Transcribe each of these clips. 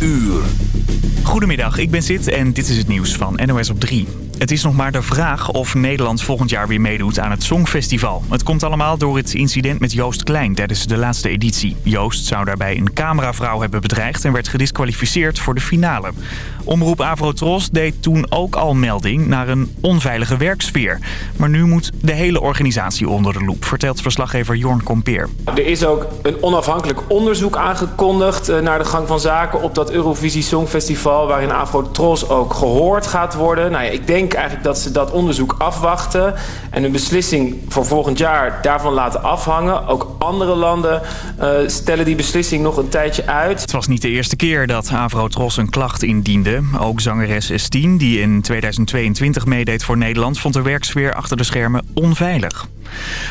uur. Goedemiddag, ik ben Sid en dit is het nieuws van NOS op 3. Het is nog maar de vraag of Nederland volgend jaar weer meedoet aan het Songfestival. Het komt allemaal door het incident met Joost Klein tijdens de laatste editie. Joost zou daarbij een cameravrouw hebben bedreigd en werd gedisqualificeerd voor de finale. Omroep Avrotros deed toen ook al melding naar een onveilige werksfeer. Maar nu moet de hele organisatie onder de loep, vertelt verslaggever Jorn Kompeer. Er is ook een onafhankelijk onderzoek aangekondigd eh, naar de gang van zaken op dat Eurovisie Songfestival... waarin Avrotros ook gehoord gaat worden. Nou ja, ik denk eigenlijk dat ze dat onderzoek afwachten en een beslissing voor volgend jaar daarvan laten afhangen. Ook andere landen uh, stellen die beslissing nog een tijdje uit. Het was niet de eerste keer dat Avrotros een klacht indiende. Ook zangeres Estine, die in 2022 meedeed voor Nederland, vond de werksfeer achter de schermen onveilig.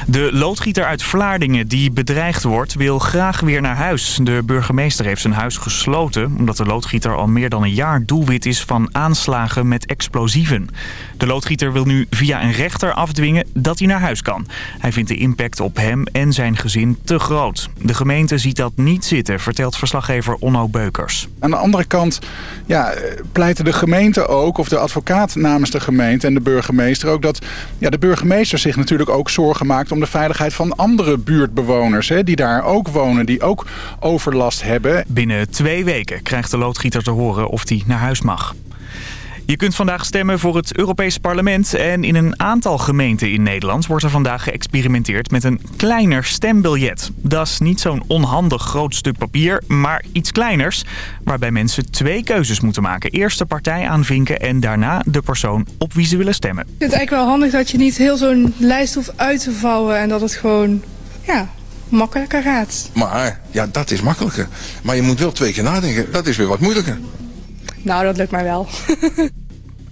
De loodgieter uit Vlaardingen die bedreigd wordt wil graag weer naar huis. De burgemeester heeft zijn huis gesloten omdat de loodgieter al meer dan een jaar doelwit is van aanslagen met explosieven. De loodgieter wil nu via een rechter afdwingen dat hij naar huis kan. Hij vindt de impact op hem en zijn gezin te groot. De gemeente ziet dat niet zitten, vertelt verslaggever Onno Beukers. Aan de andere kant ja, pleiten de gemeente ook, of de advocaat namens de gemeente en de burgemeester ook... dat ja, de burgemeester zich natuurlijk ook zorgen om de veiligheid van andere buurtbewoners... Hè, die daar ook wonen, die ook overlast hebben. Binnen twee weken krijgt de loodgieter te horen of hij naar huis mag. Je kunt vandaag stemmen voor het Europees Parlement en in een aantal gemeenten in Nederland wordt er vandaag geëxperimenteerd met een kleiner stembiljet. Dat is niet zo'n onhandig groot stuk papier, maar iets kleiners waarbij mensen twee keuzes moeten maken. Eerst de partij aanvinken en daarna de persoon op wie ze willen stemmen. Ik vind het eigenlijk wel handig dat je niet heel zo'n lijst hoeft uit te vouwen en dat het gewoon, ja, makkelijker gaat. Maar, ja, dat is makkelijker. Maar je moet wel twee keer nadenken. Dat is weer wat moeilijker. Nou, dat lukt mij wel.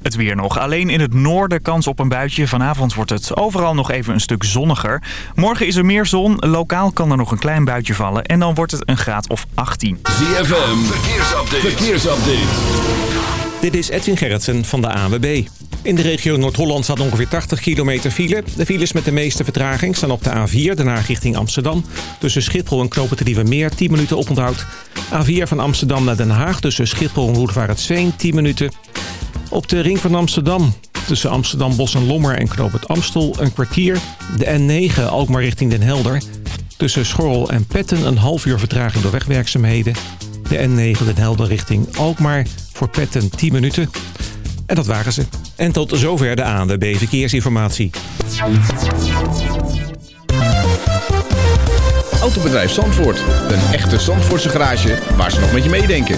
Het weer nog. Alleen in het noorden kans op een buitje. Vanavond wordt het overal nog even een stuk zonniger. Morgen is er meer zon. Lokaal kan er nog een klein buitje vallen. En dan wordt het een graad of 18. ZFM, verkeersupdate. verkeersupdate. Dit is Edwin Gerritsen van de ANWB. In de regio Noord-Holland staat ongeveer 80 kilometer file. De files met de meeste vertraging staan op de A4, daarna richting Amsterdam. Tussen Schiphol en Knopen te 10 minuten oponthoud. A4 van Amsterdam naar Den Haag tussen Schiphol en Roetvaartsveen 10 minuten. Op de ring van Amsterdam tussen Amsterdam Bos en Lommer en Knoop het Amstel een kwartier. De N9 Alkmaar richting Den Helder. Tussen Schorrel en Petten een half uur vertraging door wegwerkzaamheden. De N9 Den Helder richting Alkmaar voor Petten 10 minuten. En dat waren ze. En tot zover de ANWB Verkeersinformatie. Autobedrijf Zandvoort. Een echte Zandvoortse garage waar ze nog met je meedenken.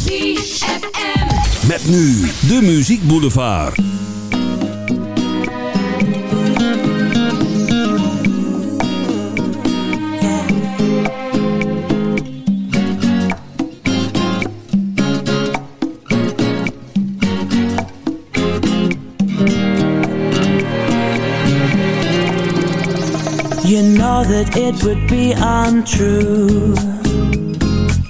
ZFM. Met nu de Muziek Boulevard. You know that it would be untrue.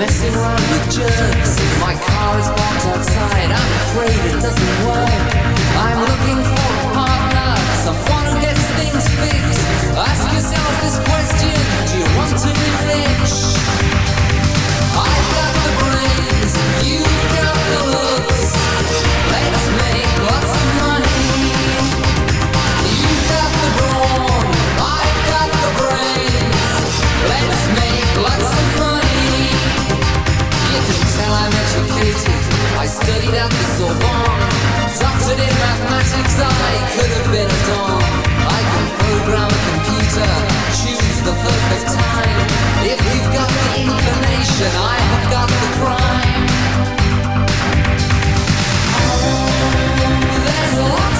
Messing around with jerks. My car is parked outside. I'm afraid it doesn't work. I'm looking for a partner, someone who gets things fixed. Ask yourself this question: Do you want to be rich? I've got the brains, you've got the looks. I'm educated. I studied at the Sorbonne. Doctored in mathematics, I could have been a don. I can program a computer, choose the perfect time. If you've got the inclination, I have got the crime. Oh, There's lots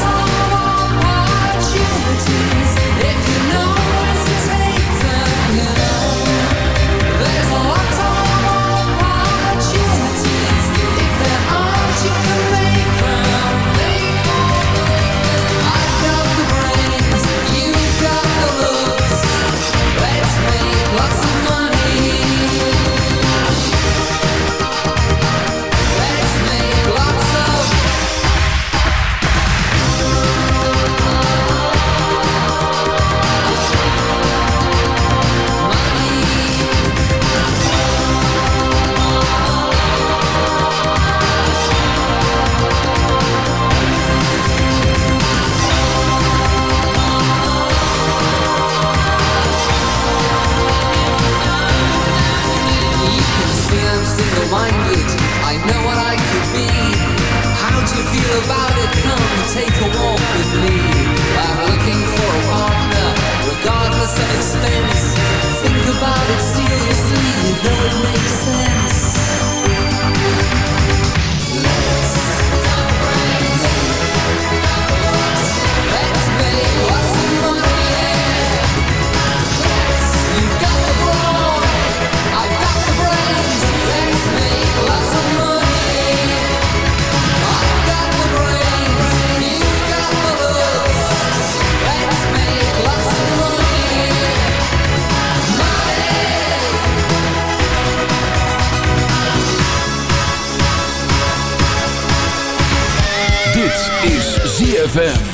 about it? Come take a ZFM.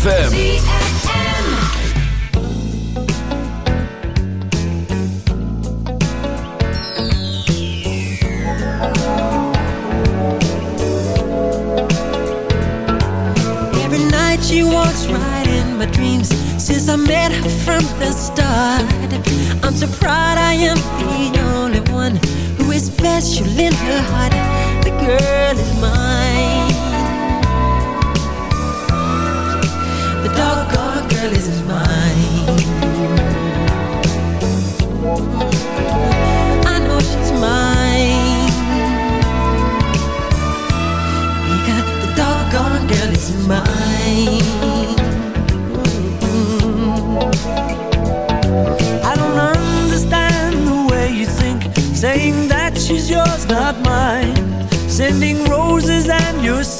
ZFM. Every night she walks right in my dreams. Since I met her from the start I'm so proud I am the only one Who is special in her heart. The girl is mine doggone girl is mine. I know she's mine. The doggone girl is mine. I don't understand the way you think, saying that she's yours, not mine. Sending roses and really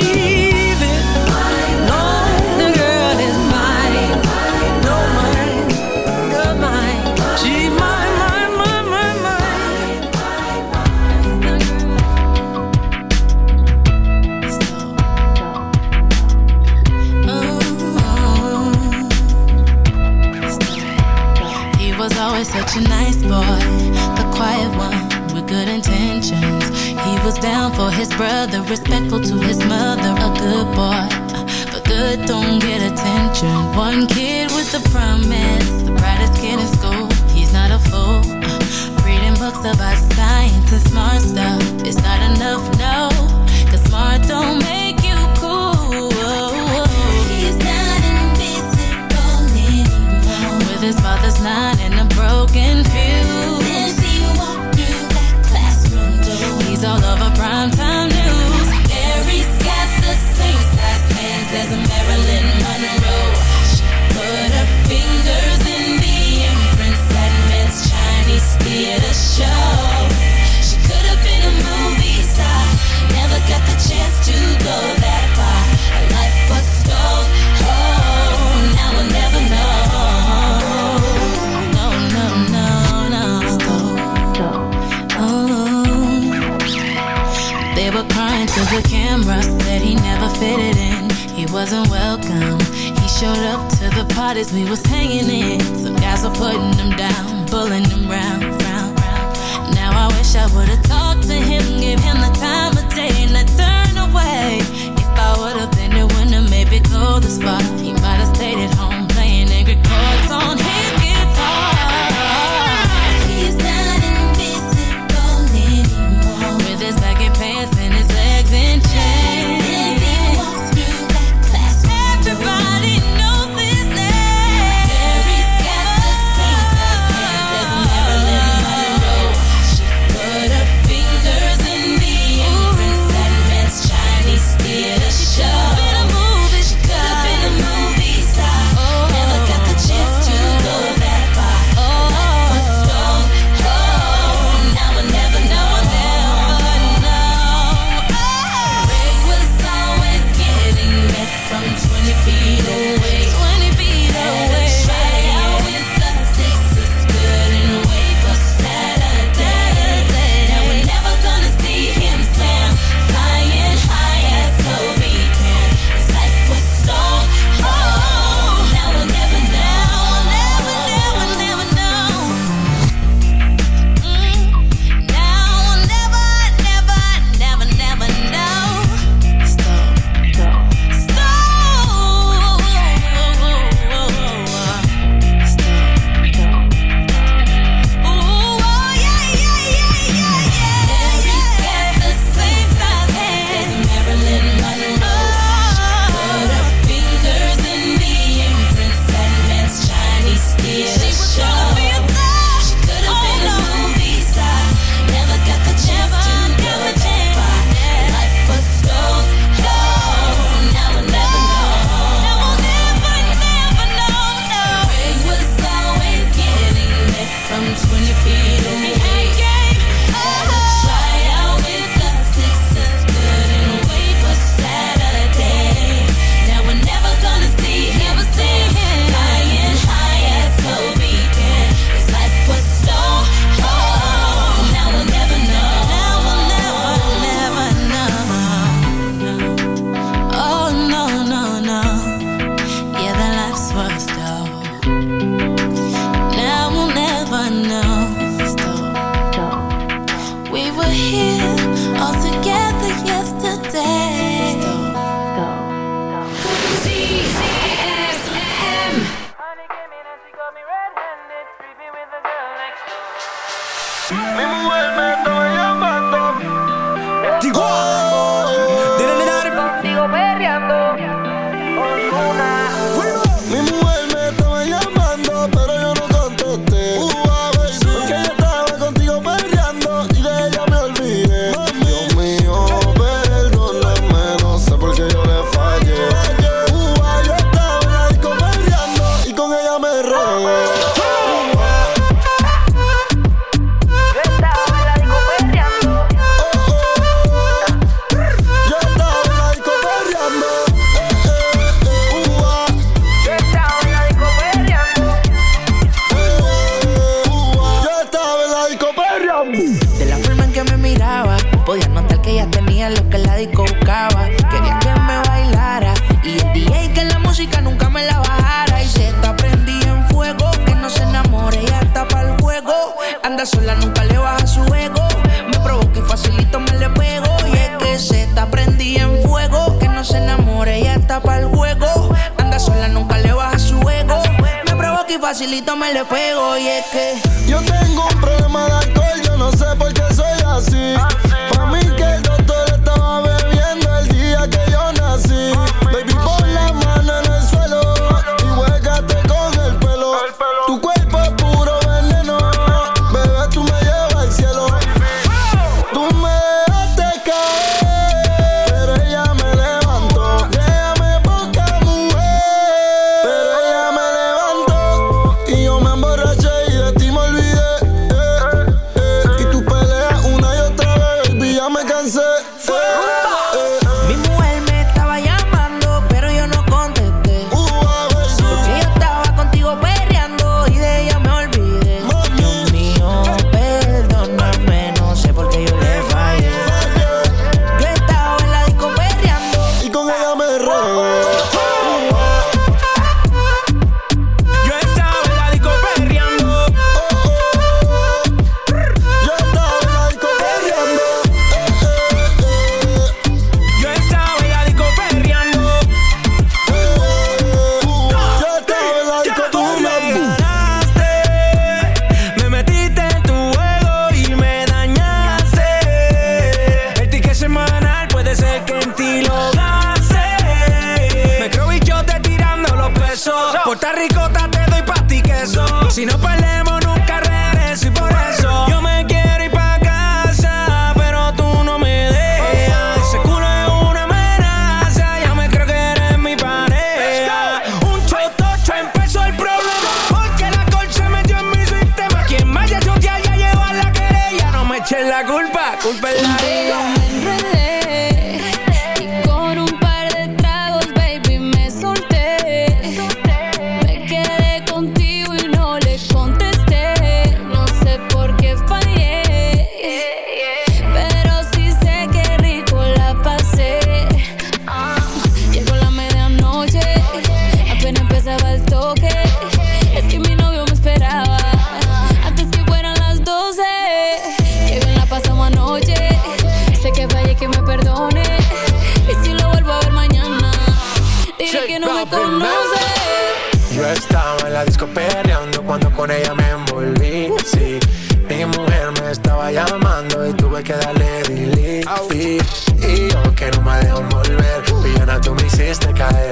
was down for his brother, respectful to his mother, a good boy. But good don't get attention. One kid with a promise, the brightest kid in school. He's not a fool. Reading books about science and smart stuff. It's not enough, no.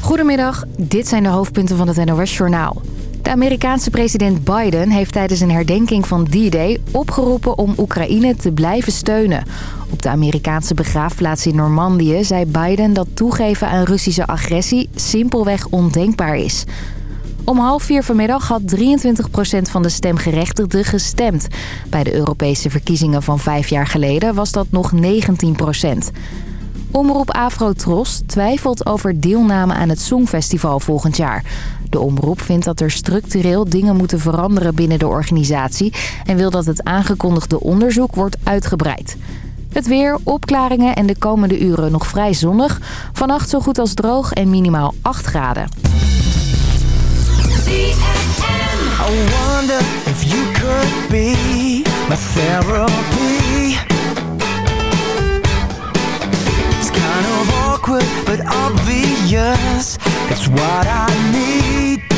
Goedemiddag, dit zijn de hoofdpunten van het NOS-journaal. De Amerikaanse president Biden heeft tijdens een herdenking van D-Day opgeroepen om Oekraïne te blijven steunen. Op de Amerikaanse begraafplaats in Normandië zei Biden dat toegeven aan Russische agressie simpelweg ondenkbaar is. Om half vier vanmiddag had 23% van de stemgerechtigden gestemd. Bij de Europese verkiezingen van vijf jaar geleden was dat nog 19%. Omroep Afrotros twijfelt over deelname aan het Songfestival volgend jaar. De omroep vindt dat er structureel dingen moeten veranderen binnen de organisatie... en wil dat het aangekondigde onderzoek wordt uitgebreid. Het weer, opklaringen en de komende uren nog vrij zonnig. Vannacht zo goed als droog en minimaal 8 graden. Awkward, but obvious. It's what I need.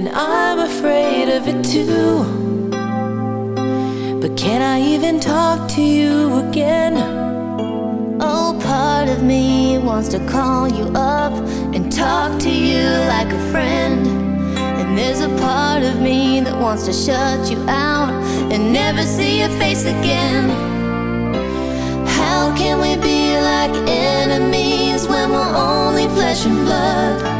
And I'm afraid of it too. But can I even talk to you again? Oh, part of me wants to call you up and talk to you like a friend. And there's a part of me that wants to shut you out and never see your face again. How can we be like enemies when we're only flesh and blood?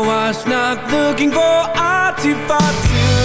Was not looking for artifacts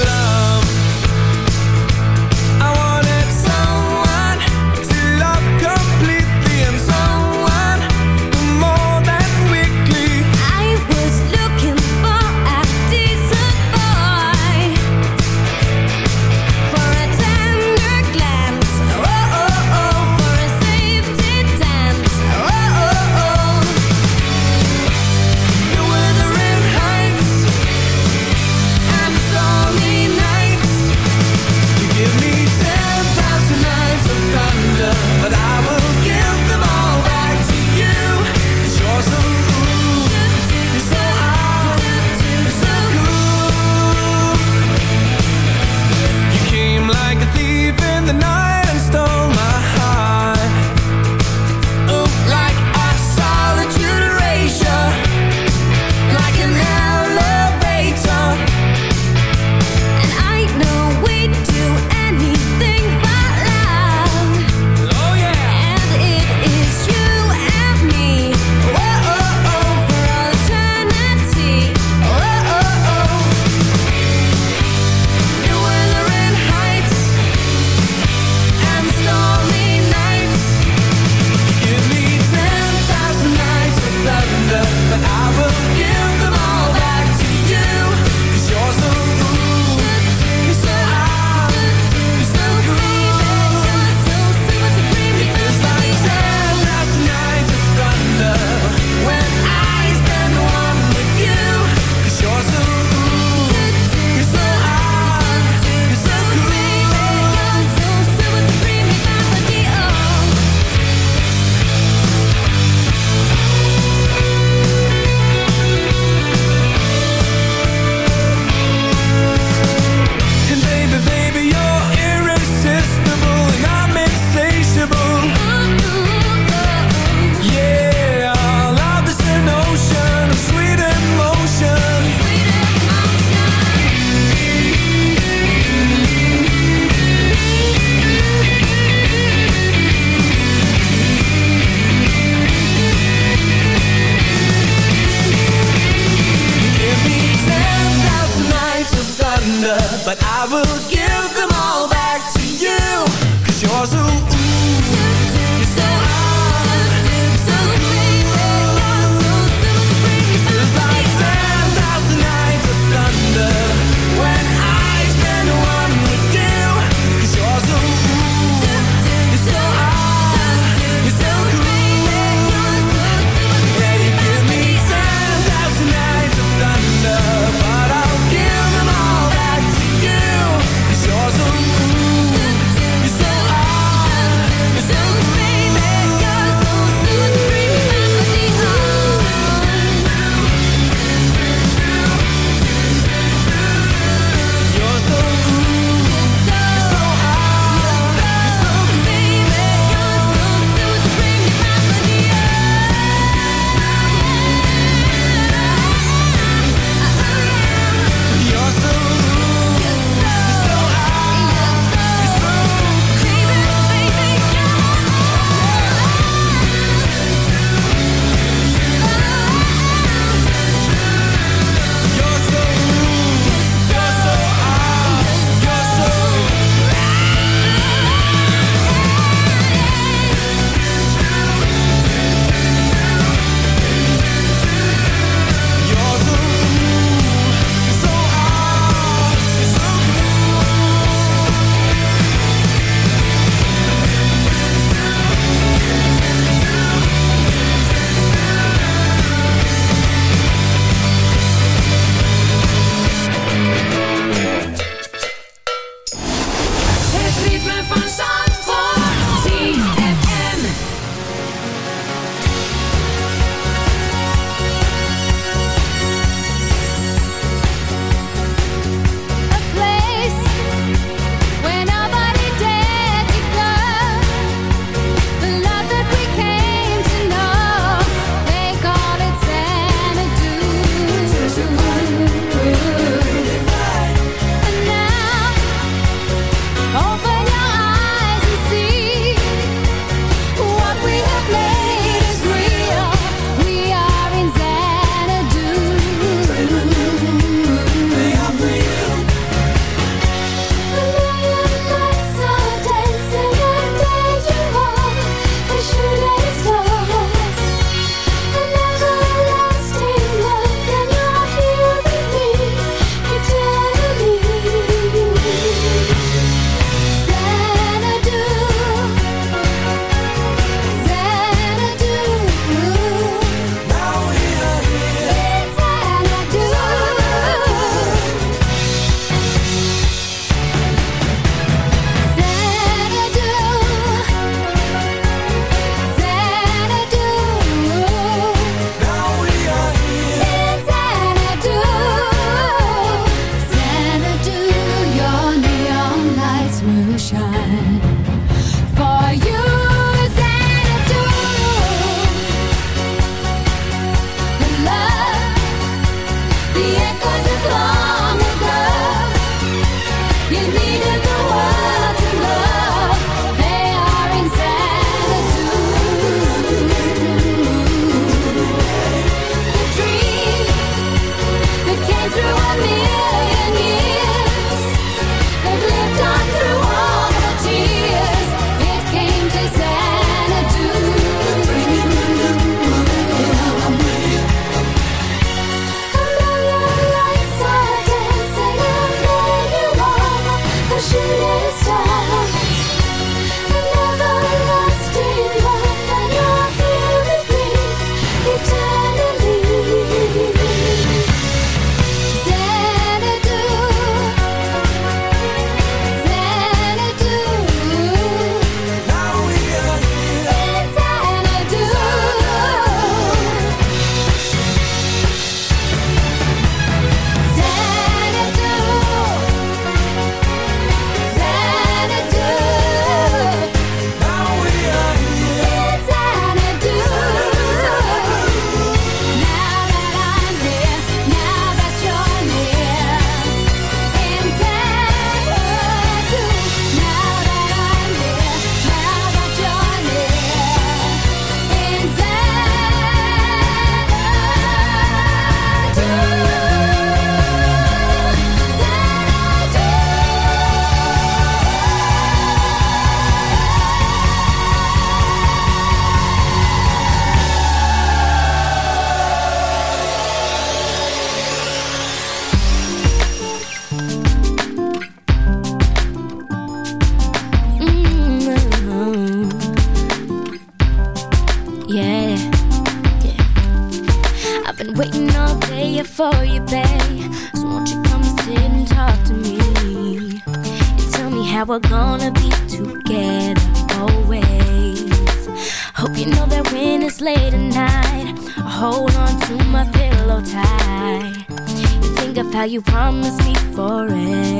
you promised me forever.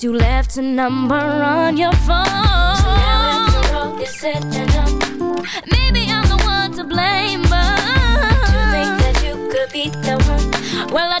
Cause you left a number on your phone. So now is said and Maybe I'm the one to blame but Do you think that you could be the one. Well I